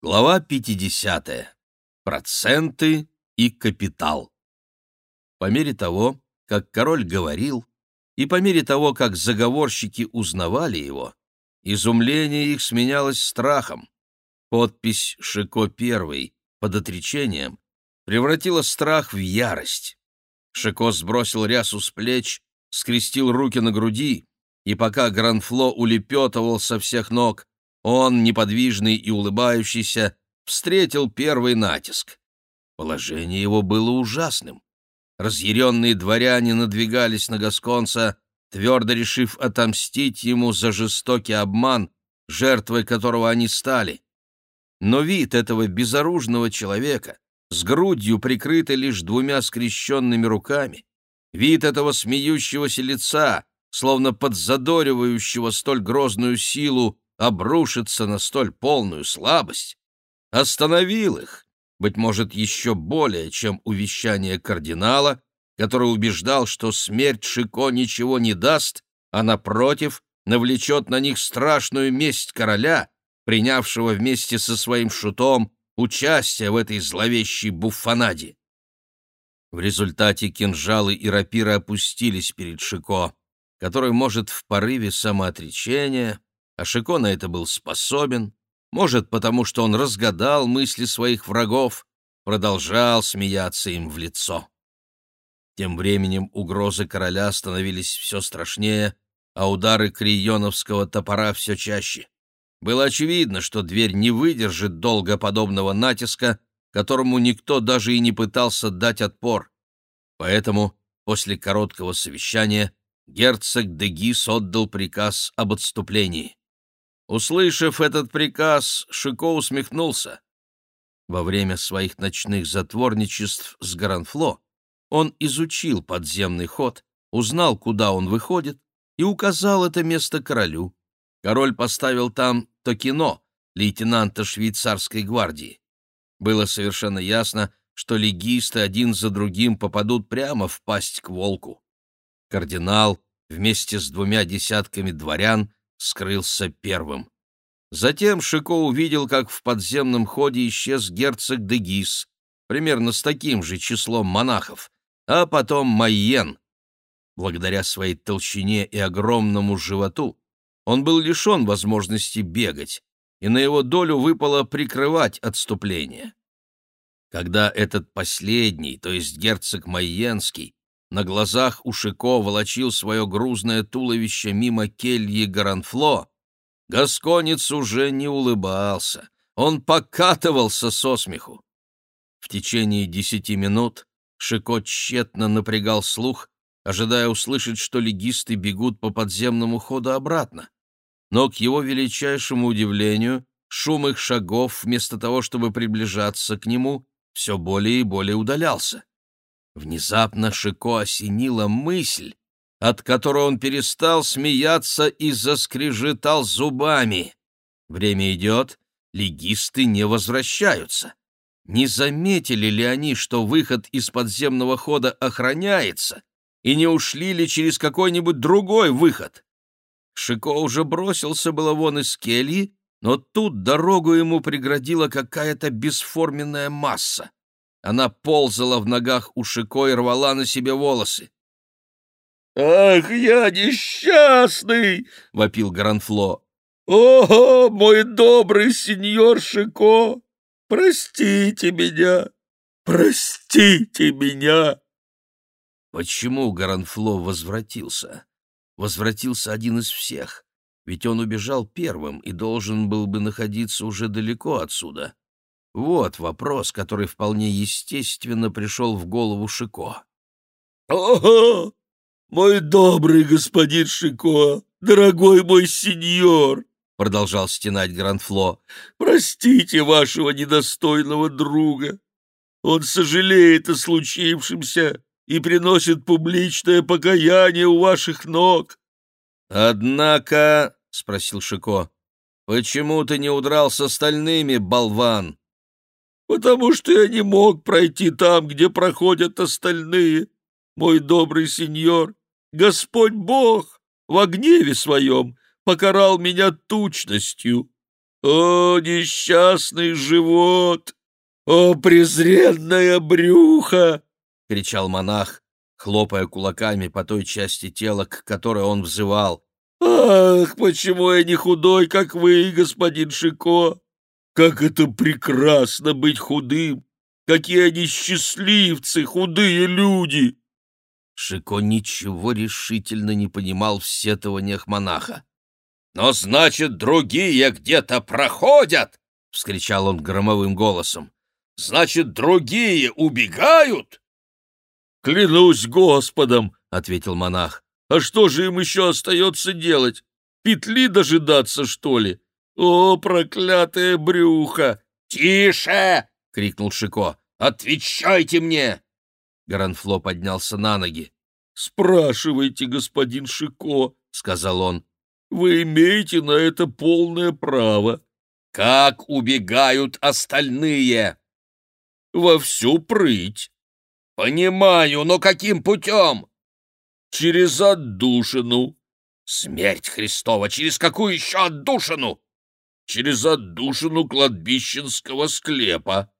Глава 50. Проценты и капитал. По мере того, как король говорил, и по мере того, как заговорщики узнавали его, изумление их сменялось страхом. Подпись «Шико I» под отречением превратила страх в ярость. Шико сбросил рясу с плеч, скрестил руки на груди, и пока Гранфло улепетывал со всех ног, он, неподвижный и улыбающийся, встретил первый натиск. Положение его было ужасным. Разъяренные дворяне надвигались на Гасконца, твердо решив отомстить ему за жестокий обман, жертвой которого они стали. Но вид этого безоружного человека, с грудью прикрытой лишь двумя скрещенными руками, вид этого смеющегося лица, словно подзадоривающего столь грозную силу, обрушиться на столь полную слабость, остановил их, быть может, еще более, чем увещание кардинала, который убеждал, что смерть Шико ничего не даст, а, напротив, навлечет на них страшную месть короля, принявшего вместе со своим шутом участие в этой зловещей буфанаде. В результате кинжалы и рапиры опустились перед Шико, который может в порыве самоотречения а Шико на это был способен, может, потому что он разгадал мысли своих врагов, продолжал смеяться им в лицо. Тем временем угрозы короля становились все страшнее, а удары крионовского топора все чаще. Было очевидно, что дверь не выдержит долго подобного натиска, которому никто даже и не пытался дать отпор. Поэтому после короткого совещания герцог Дегис отдал приказ об отступлении. Услышав этот приказ, Шико усмехнулся. Во время своих ночных затворничеств с Гаранфло он изучил подземный ход, узнал, куда он выходит, и указал это место королю. Король поставил там Токино, лейтенанта швейцарской гвардии. Было совершенно ясно, что легисты один за другим попадут прямо в пасть к волку. Кардинал вместе с двумя десятками дворян скрылся первым. Затем Шико увидел, как в подземном ходе исчез герцог Дегис, примерно с таким же числом монахов, а потом Майен. Благодаря своей толщине и огромному животу он был лишен возможности бегать, и на его долю выпало прикрывать отступление. Когда этот последний, то есть герцог Майенский, на глазах у Шико волочил свое грузное туловище мимо кельи Гаранфло, Гасконец уже не улыбался, он покатывался со смеху. В течение десяти минут Шико тщетно напрягал слух, ожидая услышать, что легисты бегут по подземному ходу обратно. Но, к его величайшему удивлению, шум их шагов, вместо того, чтобы приближаться к нему, все более и более удалялся. Внезапно Шико осенила мысль, от которой он перестал смеяться и заскрежетал зубами. Время идет, легисты не возвращаются. Не заметили ли они, что выход из подземного хода охраняется, и не ушли ли через какой-нибудь другой выход? Шико уже бросился было вон из кельи, но тут дорогу ему преградила какая-то бесформенная масса. Она ползала в ногах у Шико и рвала на себе волосы. «Ах, я несчастный!» — вопил Гранфло. «О, мой добрый сеньор Шико! Простите меня! Простите меня!» Почему Гаранфло возвратился? Возвратился один из всех, ведь он убежал первым и должен был бы находиться уже далеко отсюда. Вот вопрос, который вполне естественно пришел в голову Шико. «Ого! Мой добрый господин Шико, дорогой мой сеньор!» продолжал стенать Гранфло. «Простите вашего недостойного друга. Он сожалеет о случившемся и приносит публичное покаяние у ваших ног». «Однако», — спросил Шико, — «почему ты не удрал с остальными, болван?» Потому что я не мог пройти там, где проходят остальные, мой добрый сеньор. Господь Бог в гневе своем покарал меня тучностью. О, несчастный живот! О, презренное брюхо!» — кричал монах, хлопая кулаками по той части тела, к которой он взывал. «Ах, почему я не худой, как вы, господин Шико! Как это прекрасно быть худым! Какие они счастливцы, худые люди!» Шико ничего решительно не понимал в сетованиях монаха. «Но значит, другие где-то проходят!» — вскричал он громовым голосом. «Значит, другие убегают?» «Клянусь Господом!» — ответил монах. «А что же им еще остается делать? Петли дожидаться, что ли? О, проклятое брюхо!» «Тише!» — крикнул Шико. «Отвечайте мне!» Гранфло поднялся на ноги. «Спрашивайте, господин Шико», — сказал он. «Вы имеете на это полное право». «Как убегают остальные?» «Во всю прыть». «Понимаю, но каким путем?» «Через отдушину». «Смерть Христова! Через какую еще отдушину?» «Через отдушину кладбищенского склепа».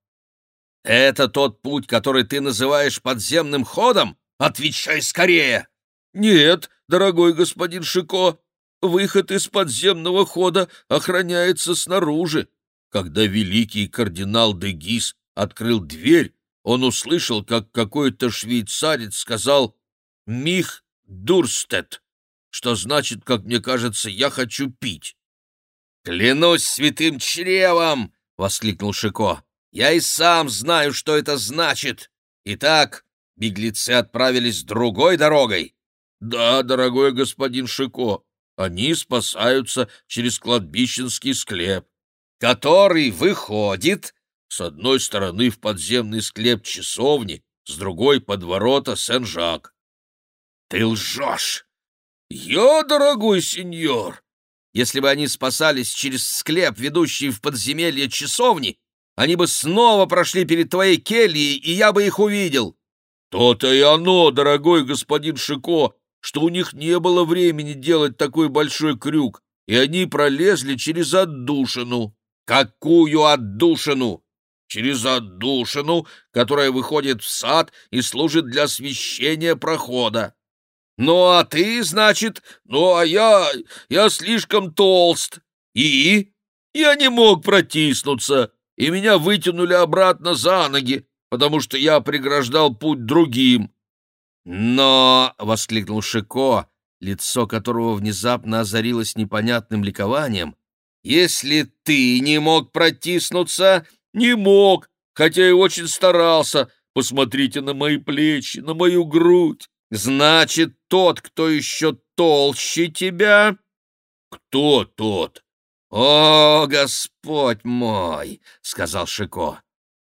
«Это тот путь, который ты называешь подземным ходом? Отвечай скорее!» «Нет, дорогой господин Шико, выход из подземного хода охраняется снаружи. Когда великий кардинал де Гис открыл дверь, он услышал, как какой-то швейцарец сказал «Мих Дурстет», что значит, как мне кажется, «я хочу пить». «Клянусь святым чревом!» — воскликнул Шико. «Я и сам знаю, что это значит. Итак, беглецы отправились другой дорогой». «Да, дорогой господин Шико, они спасаются через кладбищенский склеп». «Который выходит с одной стороны в подземный склеп часовни, с другой — под ворота Сен-Жак. — Ты лжешь! — Я, дорогой сеньор! Если бы они спасались через склеп, ведущий в подземелье часовни, они бы снова прошли перед твоей кельей, и я бы их увидел. То-то и оно, дорогой господин Шико, что у них не было времени делать такой большой крюк, и они пролезли через отдушину. Какую отдушину? через отдушину, которая выходит в сад и служит для освещения прохода. Ну, а ты, значит, ну, а я... я слишком толст. И? Я не мог протиснуться, и меня вытянули обратно за ноги, потому что я преграждал путь другим. Но, — воскликнул Шико, лицо которого внезапно озарилось непонятным ликованием, — если ты не мог протиснуться, не мог, хотя и очень старался. Посмотрите на мои плечи, на мою грудь. Значит, тот, кто еще толще тебя? Кто тот? О, Господь мой, сказал Шико.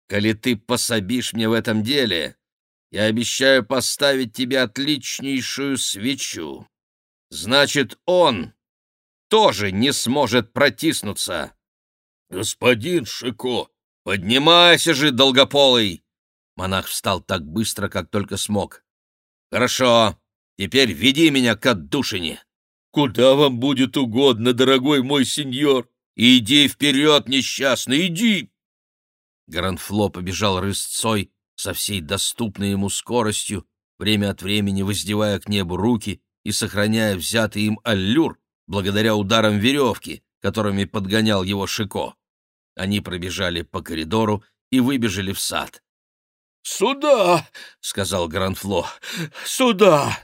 Коли ты пособишь мне в этом деле, я обещаю поставить тебе отличнейшую свечу. Значит, он тоже не сможет протиснуться. Господин Шико, «Поднимайся же, долгополый!» Монах встал так быстро, как только смог. «Хорошо, теперь веди меня к отдушине». «Куда вам будет угодно, дорогой мой сеньор? Иди вперед, несчастный, иди!» Гранфло побежал рысцой со всей доступной ему скоростью, время от времени воздевая к небу руки и сохраняя взятый им аллюр благодаря ударам веревки, которыми подгонял его Шико. Они пробежали по коридору и выбежали в сад. «Сюда!» — сказал Гранфло. «Сюда!»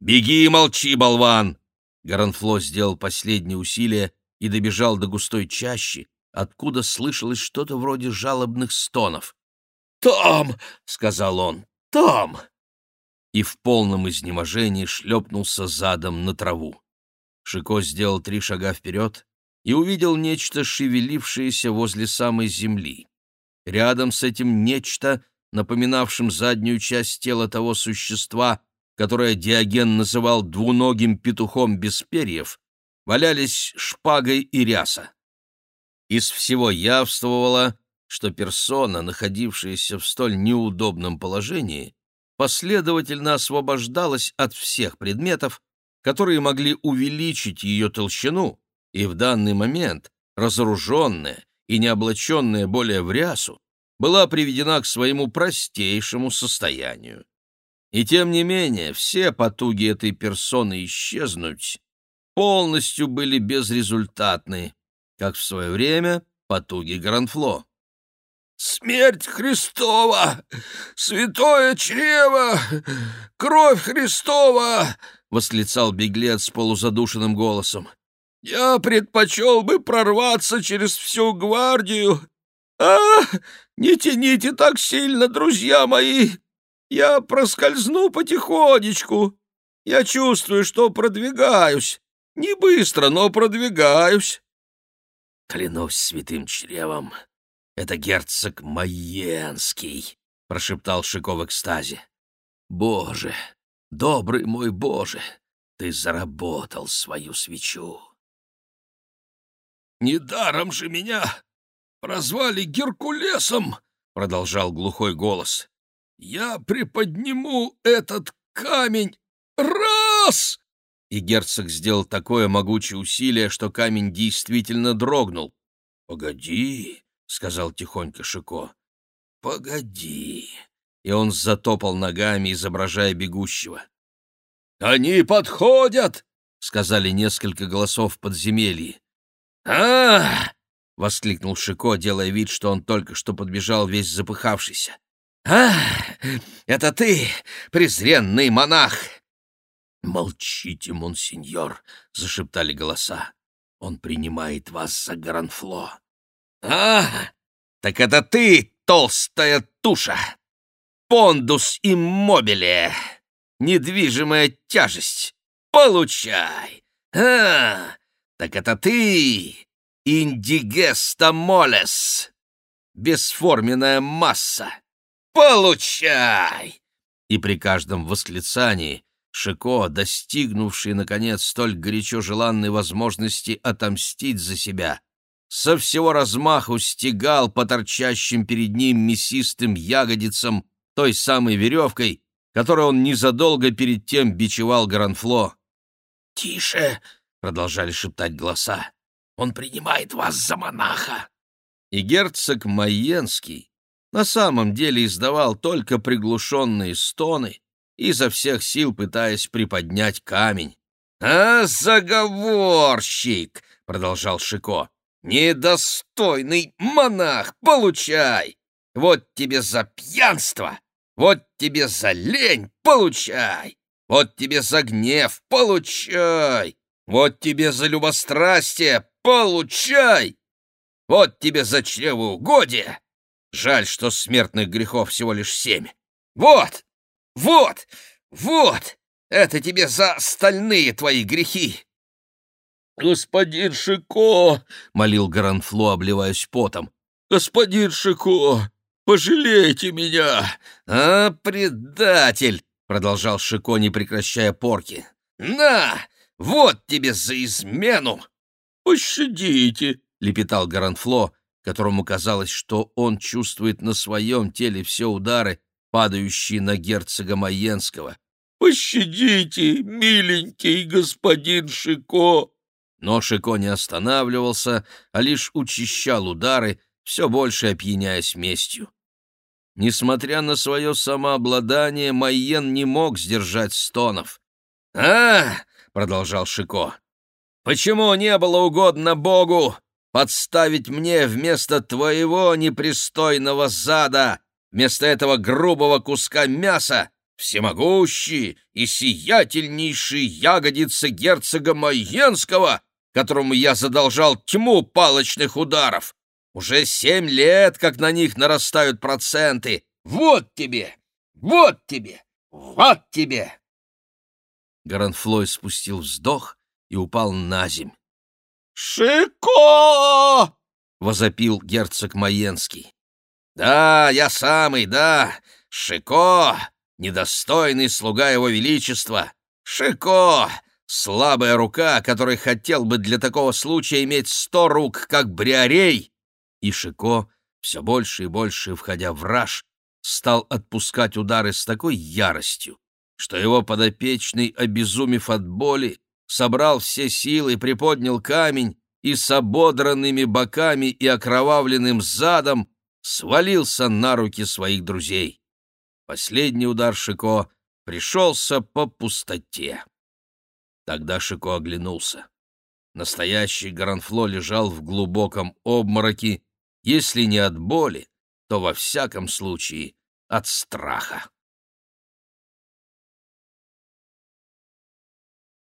«Беги и молчи, болван!» Гранфло сделал последнее усилие и добежал до густой чащи, откуда слышалось что-то вроде жалобных стонов. «Там!» — сказал он. «Там!» И в полном изнеможении шлепнулся задом на траву. Шико сделал три шага вперед, и увидел нечто, шевелившееся возле самой земли. Рядом с этим нечто, напоминавшим заднюю часть тела того существа, которое Диоген называл двуногим петухом без перьев, валялись шпагой и ряса. Из всего явствовало, что персона, находившаяся в столь неудобном положении, последовательно освобождалась от всех предметов, которые могли увеличить ее толщину, и в данный момент разоруженная и не облаченная более в рясу, была приведена к своему простейшему состоянию. И тем не менее все потуги этой персоны исчезнуть полностью были безрезультатны, как в свое время потуги Гранфло. «Смерть Христова! Святое чрево! Кровь Христова!» — восклицал беглец с полузадушенным голосом. «Я предпочел бы прорваться через всю гвардию. А, не тяните так сильно, друзья мои! Я проскользну потихонечку. Я чувствую, что продвигаюсь. Не быстро, но продвигаюсь». «Клянусь святым чревом, это герцог Майенский», — прошептал Шико в экстазе. «Боже, добрый мой Боже, ты заработал свою свечу». «Недаром же меня прозвали Геркулесом», — продолжал глухой голос. «Я приподниму этот камень раз!» И герцог сделал такое могучее усилие, что камень действительно дрогнул. «Погоди», — сказал тихонько Шико. «Погоди!» И он затопал ногами, изображая бегущего. «Они подходят!» — сказали несколько голосов в подземелье. а воскликнул Шико, делая вид, что он только что подбежал весь запыхавшийся. а Это ты, презренный монах!» «Молчите, монсеньор!» — зашептали голоса. «Он принимает вас за Гранфло!» «А, так это ты, толстая туша! Пондус иммобиле! Недвижимая тяжесть! Получай! А, так это ты, индигеста молес! Бесформенная масса! Получай!» И при каждом восклицании Шико, достигнувший, наконец, столь горячо желанной возможности отомстить за себя, со всего размаху стегал по торчащим перед ним мясистым ягодицам той самой веревкой, которой он незадолго перед тем бичевал Гранфло. «Тише!» — продолжали шептать голоса. «Он принимает вас за монаха!» И герцог Майенский на самом деле издавал только приглушенные стоны, изо всех сил пытаясь приподнять камень. «А, заговорщик!» — продолжал Шико. «Недостойный монах, получай! Вот тебе за пьянство! Вот тебе за лень, получай! Вот тебе за гнев, получай! Вот тебе за любострастие, получай! Вот тебе за чревоугодие! Жаль, что смертных грехов всего лишь семь. Вот! Вот! Вот! Это тебе за остальные твои грехи! «Господин Шико!» — молил Гаранфло, обливаясь потом. «Господин Шико, пожалейте меня!» «А, предатель!» — продолжал Шико, не прекращая порки. «На! Вот тебе за измену!» «Пощадите!» — лепетал Гаранфло, которому казалось, что он чувствует на своем теле все удары, падающие на герцога Майенского. «Пощадите, миленький господин Шико!» Но Шико не останавливался, а лишь учащал удары, все больше опьяняясь местью. Несмотря на свое самообладание, Майен не мог сдержать стонов. «А!» — продолжал Шико. «Почему не было угодно Богу подставить мне вместо твоего непристойного зада, вместо этого грубого куска мяса, всемогущий и сиятельнейший ягодицы герцога Майенского, которому я задолжал тьму палочных ударов. Уже семь лет, как на них нарастают проценты. Вот тебе! Вот тебе! Вот тебе!» Гаранфлой спустил вздох и упал на земь. «Шико!» — возопил герцог Маенский. «Да, я самый, да, Шико, недостойный слуга его величества, Шико, Слабая рука, который хотел бы для такого случая иметь сто рук, как Бриарей. И Шико, все больше и больше входя в раж, стал отпускать удары с такой яростью, что его подопечный, обезумев от боли, собрал все силы, приподнял камень и с ободранными боками и окровавленным задом свалился на руки своих друзей. Последний удар Шико пришелся по пустоте. Тогда Шико оглянулся. Настоящий Гаранфло лежал в глубоком обмороке, если не от боли, то во всяком случае от страха.